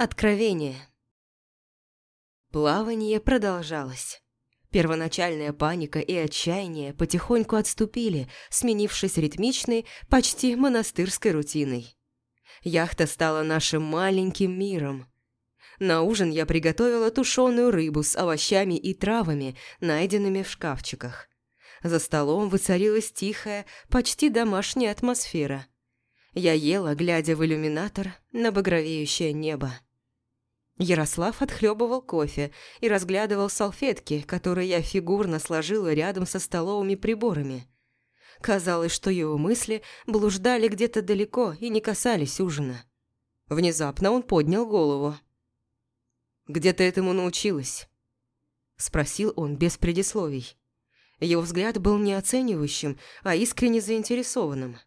Откровение. Плавание продолжалось. Первоначальная паника и отчаяние потихоньку отступили, сменившись ритмичной, почти монастырской рутиной. Яхта стала нашим маленьким миром. На ужин я приготовила тушеную рыбу с овощами и травами, найденными в шкафчиках. За столом воцарилась тихая, почти домашняя атмосфера. Я ела, глядя в иллюминатор на багровеющее небо. Ярослав отхлебывал кофе и разглядывал салфетки, которые я фигурно сложила рядом со столовыми приборами. Казалось, что его мысли блуждали где-то далеко и не касались ужина. Внезапно он поднял голову. «Где ты этому научилась?» Спросил он без предисловий. Его взгляд был не оценивающим, а искренне заинтересованным.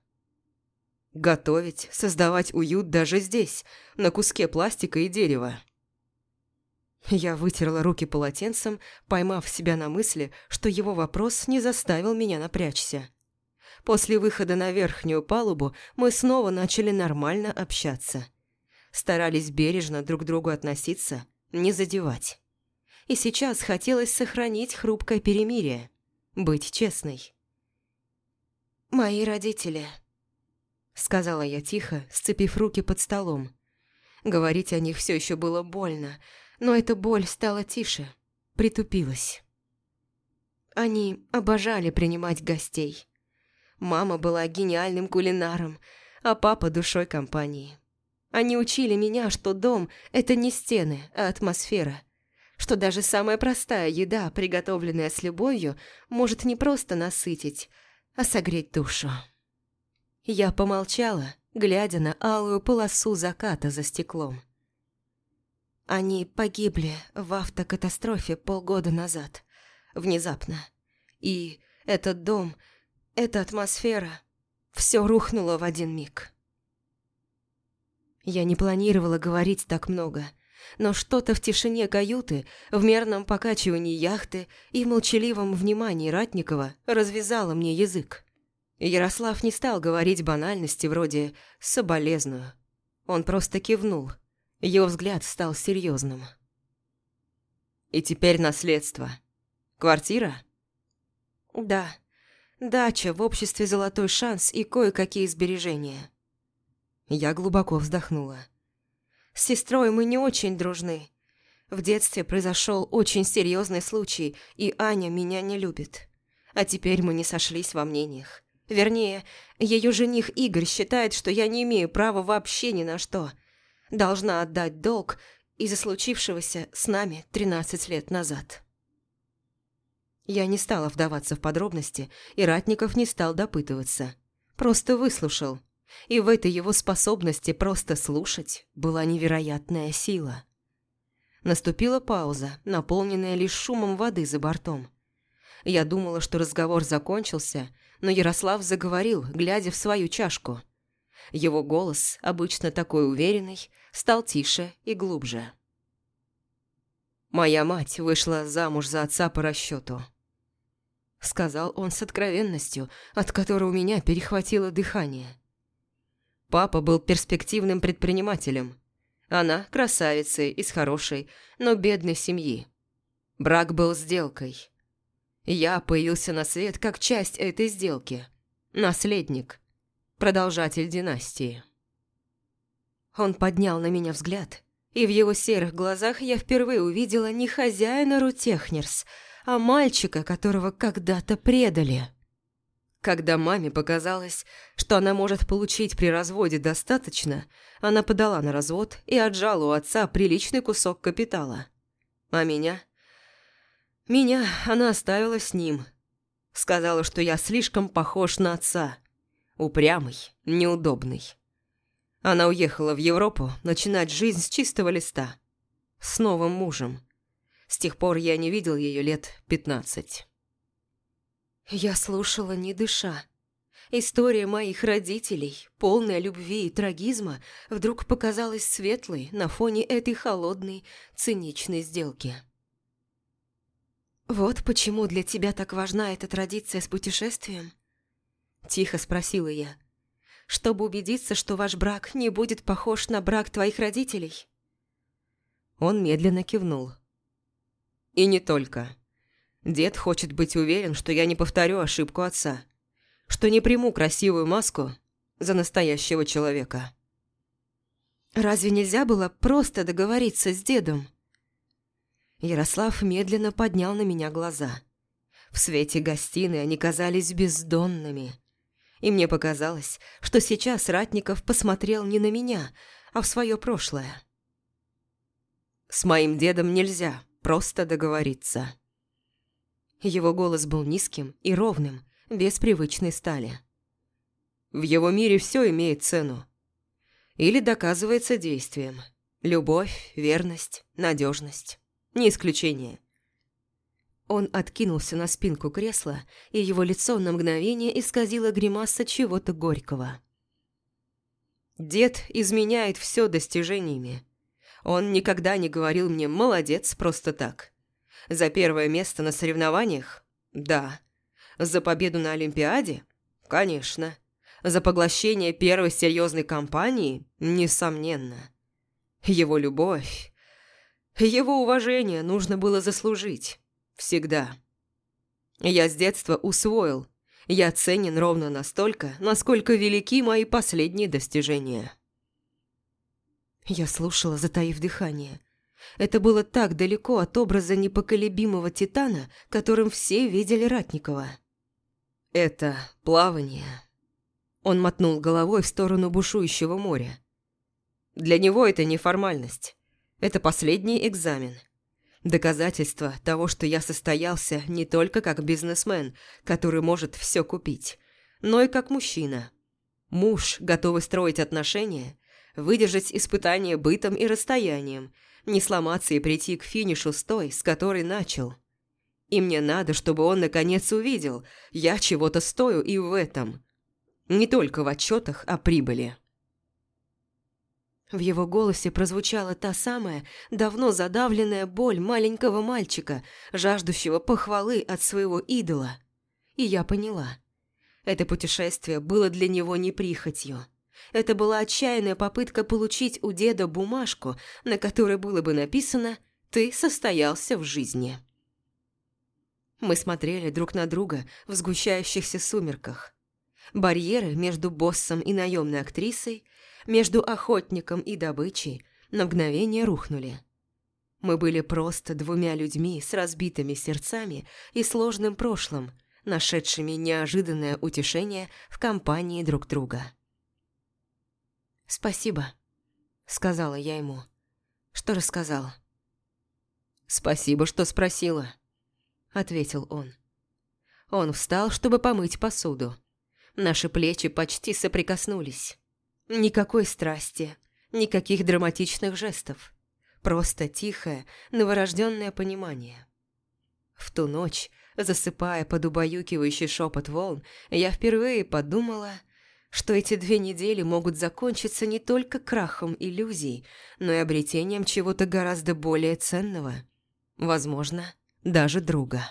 «Готовить, создавать уют даже здесь, на куске пластика и дерева». Я вытерла руки полотенцем, поймав себя на мысли, что его вопрос не заставил меня напрячься. После выхода на верхнюю палубу мы снова начали нормально общаться. Старались бережно друг к другу относиться, не задевать. И сейчас хотелось сохранить хрупкое перемирие, быть честной. «Мои родители», — сказала я тихо, сцепив руки под столом. Говорить о них все еще было больно, но эта боль стала тише, притупилась. Они обожали принимать гостей. Мама была гениальным кулинаром, а папа – душой компании. Они учили меня, что дом – это не стены, а атмосфера. Что даже самая простая еда, приготовленная с любовью, может не просто насытить, а согреть душу. Я помолчала, глядя на алую полосу заката за стеклом. Они погибли в автокатастрофе полгода назад. Внезапно. И этот дом, эта атмосфера, все рухнуло в один миг. Я не планировала говорить так много, но что-то в тишине каюты, в мерном покачивании яхты и молчаливом внимании Ратникова развязало мне язык. Ярослав не стал говорить банальности вроде «соболезную». Он просто кивнул – его взгляд стал серьезным. «И теперь наследство. Квартира?» «Да. Дача в обществе «Золотой шанс» и кое-какие сбережения». Я глубоко вздохнула. «С сестрой мы не очень дружны. В детстве произошел очень серьезный случай, и Аня меня не любит. А теперь мы не сошлись во мнениях. Вернее, ее жених Игорь считает, что я не имею права вообще ни на что, должна отдать долг из-за случившегося с нами 13 лет назад. Я не стала вдаваться в подробности, и Ратников не стал допытываться. Просто выслушал. И в этой его способности просто слушать была невероятная сила. Наступила пауза, наполненная лишь шумом воды за бортом. Я думала, что разговор закончился, но Ярослав заговорил, глядя в свою чашку. Его голос, обычно такой уверенный, стал тише и глубже. «Моя мать вышла замуж за отца по расчету», — сказал он с откровенностью, от которой у меня перехватило дыхание. Папа был перспективным предпринимателем. Она красавицей из хорошей, но бедной семьи. Брак был сделкой. Я появился на свет как часть этой сделки. Наследник. Продолжатель династии. Он поднял на меня взгляд, и в его серых глазах я впервые увидела не хозяина Рутехнерс, а мальчика, которого когда-то предали. Когда маме показалось, что она может получить при разводе достаточно, она подала на развод и отжала у отца приличный кусок капитала. А меня? Меня она оставила с ним. Сказала, что я слишком похож на отца. Упрямый, неудобный. Она уехала в Европу начинать жизнь с чистого листа. С новым мужем. С тех пор я не видел ее лет пятнадцать. Я слушала, не дыша. История моих родителей, полная любви и трагизма, вдруг показалась светлой на фоне этой холодной, циничной сделки. «Вот почему для тебя так важна эта традиция с путешествием?» Тихо спросила я чтобы убедиться, что ваш брак не будет похож на брак твоих родителей?» Он медленно кивнул. И не только. Дед хочет быть уверен, что я не повторю ошибку отца. Что не приму красивую маску за настоящего человека. Разве нельзя было просто договориться с дедом? Ярослав медленно поднял на меня глаза. В свете гостиной они казались бездонными. И мне показалось, что сейчас Ратников посмотрел не на меня, а в свое прошлое. С моим дедом нельзя просто договориться. Его голос был низким и ровным, без привычной стали. В его мире все имеет цену. Или доказывается действием. Любовь, верность, надежность. Не исключение. Он откинулся на спинку кресла, и его лицо на мгновение исказило гримаса чего-то горького. Дед изменяет все достижениями. Он никогда не говорил мне «молодец» просто так. За первое место на соревнованиях? Да. За победу на Олимпиаде? Конечно. За поглощение первой серьезной кампании? Несомненно. Его любовь, его уважение нужно было заслужить. Всегда. Я с детства усвоил. Я ценен ровно настолько, насколько велики мои последние достижения. Я слушала, затаив дыхание. Это было так далеко от образа непоколебимого титана, которым все видели Ратникова. «Это плавание». Он мотнул головой в сторону бушующего моря. «Для него это не формальность. Это последний экзамен». Доказательство того, что я состоялся не только как бизнесмен, который может все купить, но и как мужчина. Муж, готовый строить отношения, выдержать испытания бытом и расстоянием, не сломаться и прийти к финишу с той, с которой начал. И мне надо, чтобы он наконец увидел, я чего-то стою и в этом. Не только в отчетах о прибыли. В его голосе прозвучала та самая, давно задавленная боль маленького мальчика, жаждущего похвалы от своего идола. И я поняла. Это путешествие было для него не прихотью. Это была отчаянная попытка получить у деда бумажку, на которой было бы написано «Ты состоялся в жизни». Мы смотрели друг на друга в сгущающихся сумерках. Барьеры между боссом и наемной актрисой между охотником и добычей на мгновение рухнули. Мы были просто двумя людьми с разбитыми сердцами и сложным прошлым, нашедшими неожиданное утешение в компании друг друга. «Спасибо», — сказала я ему. «Что рассказал?» «Спасибо, что спросила», — ответил он. Он встал, чтобы помыть посуду. Наши плечи почти соприкоснулись. Никакой страсти, никаких драматичных жестов. Просто тихое, новорожденное понимание. В ту ночь, засыпая под убаюкивающий шепот волн, я впервые подумала, что эти две недели могут закончиться не только крахом иллюзий, но и обретением чего-то гораздо более ценного. Возможно, даже друга.